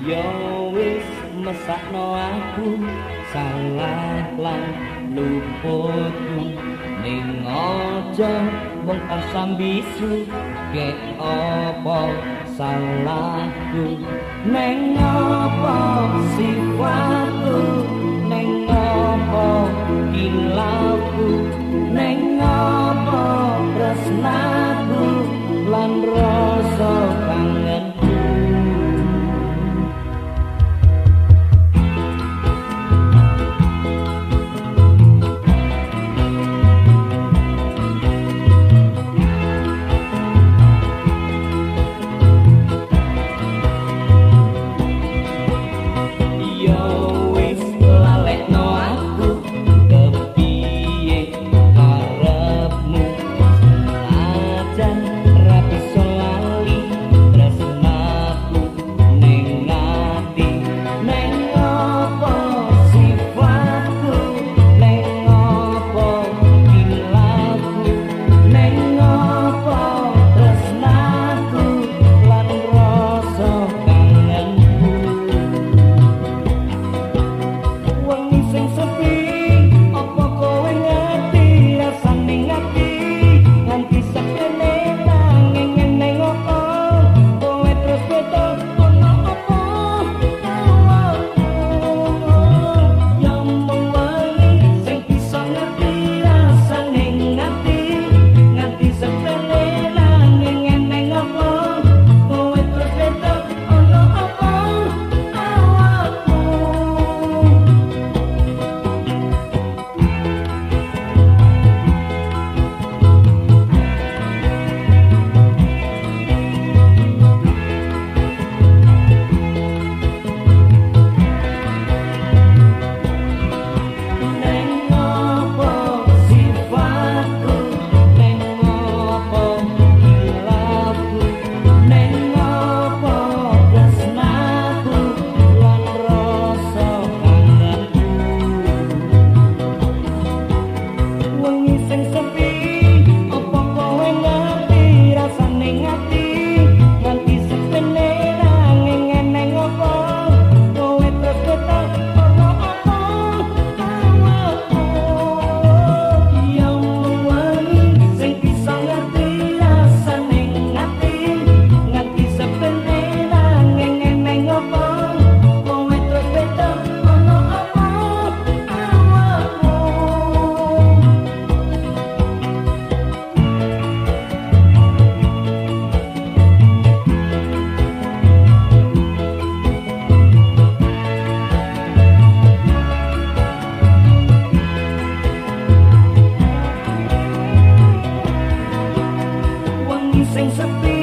yo wis mesakno aku salah lan luputku ning aja wong asam bisu ke apa salahku? Neng apa sifat Things have been.